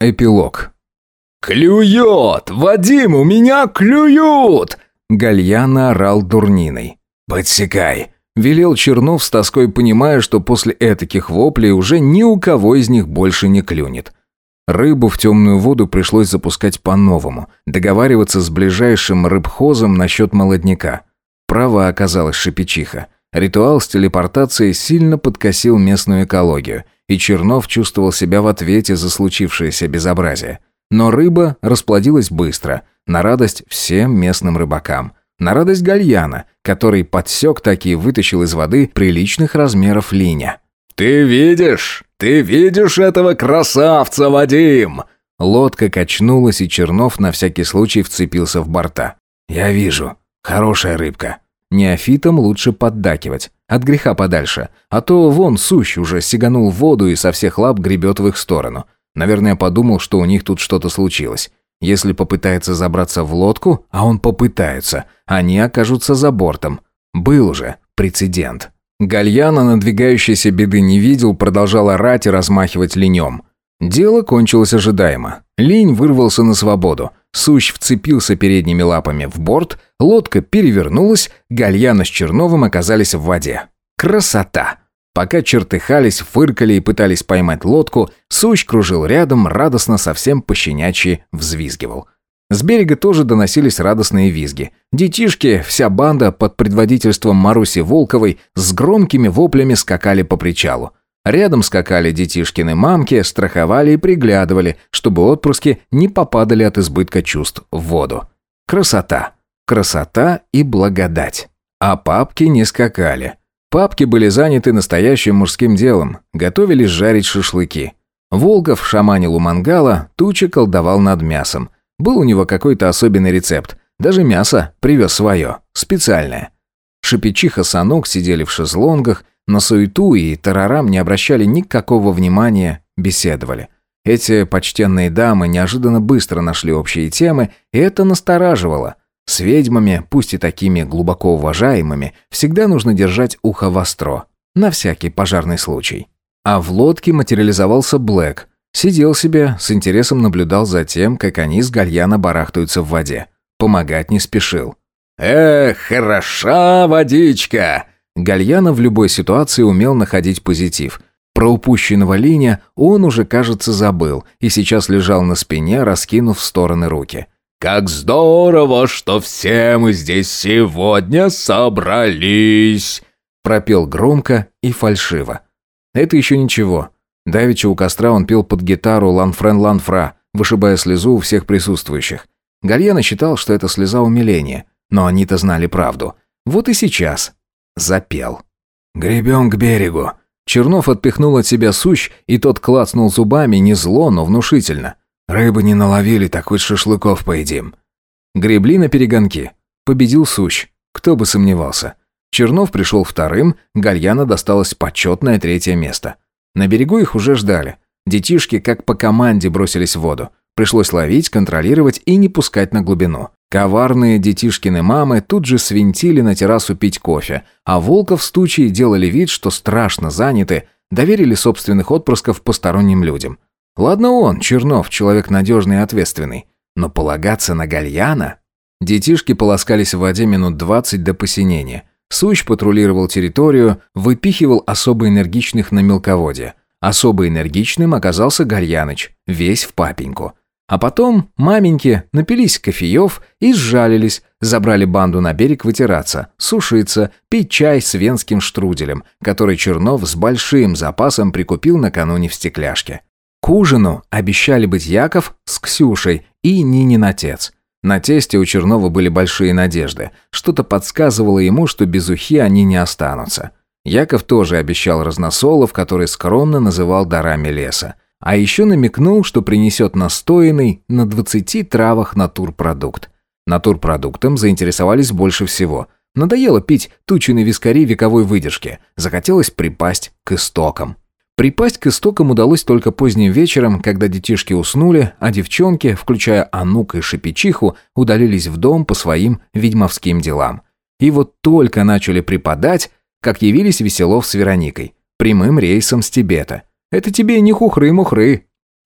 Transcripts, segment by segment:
Эпилог. «Клюет! Вадим, у меня клюют!» Гальяна орал дурниной. «Подсекай!» Велел Чернов с тоской, понимая, что после этаких воплей уже ни у кого из них больше не клюнет. Рыбу в темную воду пришлось запускать по-новому, договариваться с ближайшим рыбхозом насчет молодняка. Права оказалась шипичиха. Ритуал с телепортацией сильно подкосил местную экологию, и Чернов чувствовал себя в ответе за случившееся безобразие. Но рыба расплодилась быстро, на радость всем местным рыбакам. На радость Гальяна, который подсек таки и вытащил из воды приличных размеров линя. «Ты видишь? Ты видишь этого красавца, Вадим?» Лодка качнулась, и Чернов на всякий случай вцепился в борта. «Я вижу. Хорошая рыбка. Неофитам лучше поддакивать. От греха подальше. А то вон сущ уже сиганул в воду и со всех лап гребет в их сторону. Наверное, подумал, что у них тут что-то случилось. Если попытается забраться в лодку, а он попытается, они окажутся за бортом. Был уже прецедент. Гальяна надвигающейся беды не видел, продолжал орать и размахивать линем. Дело кончилось ожидаемо. Линь вырвался на свободу. Сущ вцепился передними лапами в борт, лодка перевернулась, Гальяна с Черновым оказались в воде. Красота! Пока чертыхались, фыркали и пытались поймать лодку, Сущ кружил рядом, радостно совсем пощенячьи взвизгивал. С берега тоже доносились радостные визги. Детишки, вся банда под предводительством Маруси Волковой с громкими воплями скакали по причалу. Рядом скакали детишкины мамки, страховали и приглядывали, чтобы отпрыски не попадали от избытка чувств в воду. Красота. Красота и благодать. А папки не скакали. Папки были заняты настоящим мужским делом, готовились жарить шашлыки. Волков шаманил у мангала, Туча колдовал над мясом. Был у него какой-то особенный рецепт. Даже мясо привез свое, специальное. Шипичиха Анок сидели в шезлонгах, на суету и тарарам не обращали никакого внимания, беседовали. Эти почтенные дамы неожиданно быстро нашли общие темы, и это настораживало. С ведьмами, пусть и такими глубоко уважаемыми, всегда нужно держать ухо востро. На всякий пожарный случай. А в лодке материализовался Блэк. Сидел себе, с интересом наблюдал за тем, как они с Гальяна барахтаются в воде. Помогать не спешил. «Эх, хороша водичка!» Гальяна в любой ситуации умел находить позитив. Про упущенного линя он уже, кажется, забыл и сейчас лежал на спине, раскинув в стороны руки. «Как здорово, что все мы здесь сегодня собрались!» Пропел громко и фальшиво. Это еще ничего. Давеча у костра он пел под гитару «Ланфрен Ланфра», вышибая слезу у всех присутствующих. Гальяна считал, что это слеза умиления, но они-то знали правду. Вот и сейчас запел. «Гребем к берегу». Чернов отпихнул от себя сущ, и тот клацнул зубами не зло, но внушительно. «Рыбы не наловили, так хоть шашлыков поедим». Гребли на перегонки. Победил сущ. Кто бы сомневался. Чернов пришел вторым, Гальяна досталось почетное третье место. На берегу их уже ждали. Детишки как по команде бросились в воду. Пришлось ловить, контролировать и не пускать на глубину. Коварные детишкины мамы тут же свинтили на террасу пить кофе, а Волков с Тучей делали вид, что страшно заняты, доверили собственных отпрысков посторонним людям. Ладно он, Чернов, человек надежный и ответственный, но полагаться на Гальяна... Детишки полоскались в воде минут двадцать до посинения. Сущ патрулировал территорию, выпихивал особо энергичных на мелководье. Особо энергичным оказался Гальяныч, весь в папеньку. А потом маменьки напились кофеев и сжалились, забрали банду на берег вытираться, сушиться, пить чай с венским штруделем, который Чернов с большим запасом прикупил накануне в стекляшке. К ужину обещали быть Яков с Ксюшей и Нинин отец. На тесте у Чернова были большие надежды. Что-то подсказывало ему, что без ухи они не останутся. Яков тоже обещал разносолов, который скромно называл дарами леса. А еще намекнул, что принесет настоянный на 20 травах натурпродукт. Натурпродуктом заинтересовались больше всего. Надоело пить тучины вискари вековой выдержки. Захотелось припасть к истокам. Припасть к истокам удалось только поздним вечером, когда детишки уснули, а девчонки, включая Анук и Шипичиху, удалились в дом по своим ведьмовским делам. И вот только начали преподать, как явились Веселов с Вероникой, прямым рейсом с Тибета. Это тебе не хухры-мухры.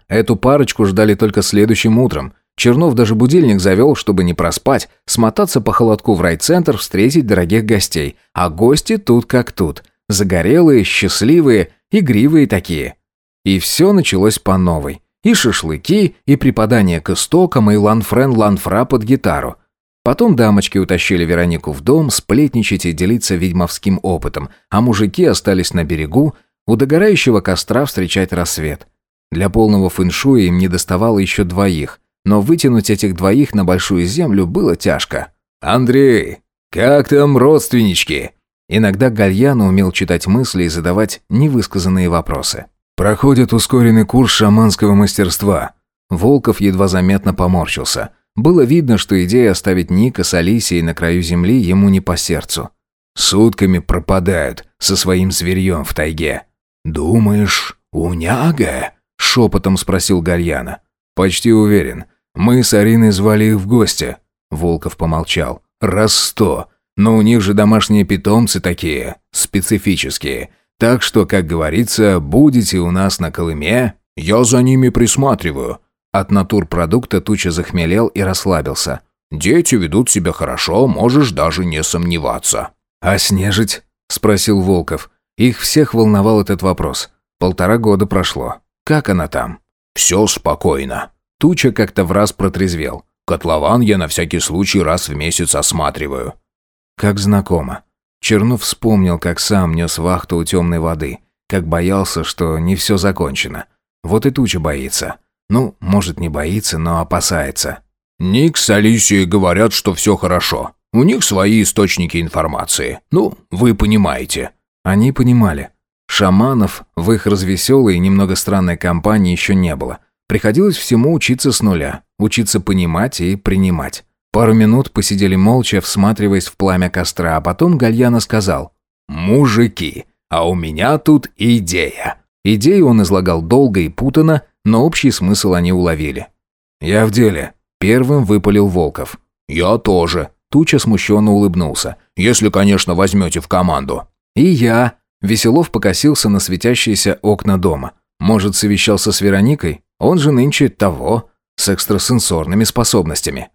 Эту парочку ждали только следующим утром. Чернов даже будильник завел, чтобы не проспать, смотаться по холодку в райцентр, встретить дорогих гостей. А гости тут как тут. Загорелые, счастливые, игривые такие. И все началось по новой. И шашлыки, и припадание к истокам, и ланфрен-ланфра под гитару. Потом дамочки утащили Веронику в дом сплетничать и делиться ведьмовским опытом, а мужики остались на берегу, у догорающего костра встречать рассвет. Для полного фэншуя им не доставало еще двоих, но вытянуть этих двоих на большую землю было тяжко. «Андрей, как там родственнички?» Иногда Гальяна умел читать мысли и задавать невысказанные вопросы. «Проходит ускоренный курс шаманского мастерства». Волков едва заметно поморщился. Было видно, что идея оставить Ника с Алисией на краю земли ему не по сердцу. «Сутками пропадают со своим зверьем в тайге», «Думаешь, уняга?» — шепотом спросил Гальяна. «Почти уверен. Мы с Ариной звали их в гости». Волков помолчал. «Раз сто. Но у них же домашние питомцы такие, специфические. Так что, как говорится, будете у нас на Колыме, я за ними присматриваю». От натурпродукта Туча захмелел и расслабился. «Дети ведут себя хорошо, можешь даже не сомневаться». «А снежить?» — спросил Волков. Их всех волновал этот вопрос. Полтора года прошло. Как она там? «Все спокойно». Туча как-то в раз протрезвел. «Котлован я на всякий случай раз в месяц осматриваю». Как знакомо. Чернов вспомнил, как сам нес вахту у темной воды, как боялся, что не все закончено. Вот и туча боится. Ну, может, не боится, но опасается. «Ник с Алисией говорят, что все хорошо. У них свои источники информации. Ну, вы понимаете». Они понимали. Шаманов в их развеселой и немного странной компании еще не было. Приходилось всему учиться с нуля, учиться понимать и принимать. Пару минут посидели молча, всматриваясь в пламя костра, а потом Гальяна сказал «Мужики, а у меня тут идея». Идею он излагал долго и путано, но общий смысл они уловили. «Я в деле», — первым выпалил Волков. «Я тоже», — Туча смущенно улыбнулся. «Если, конечно, возьмете в команду». «И я». Веселов покосился на светящиеся окна дома. «Может, совещался с Вероникой? Он же нынче того, с экстрасенсорными способностями».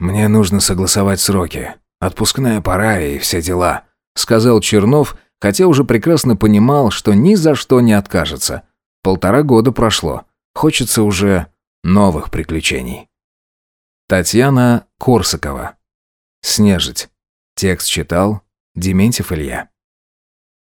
«Мне нужно согласовать сроки. Отпускная пора и все дела», — сказал Чернов, хотя уже прекрасно понимал, что ни за что не откажется. Полтора года прошло. Хочется уже новых приключений. Татьяна Корсакова. «Снежить». Текст читал Дементьев Илья.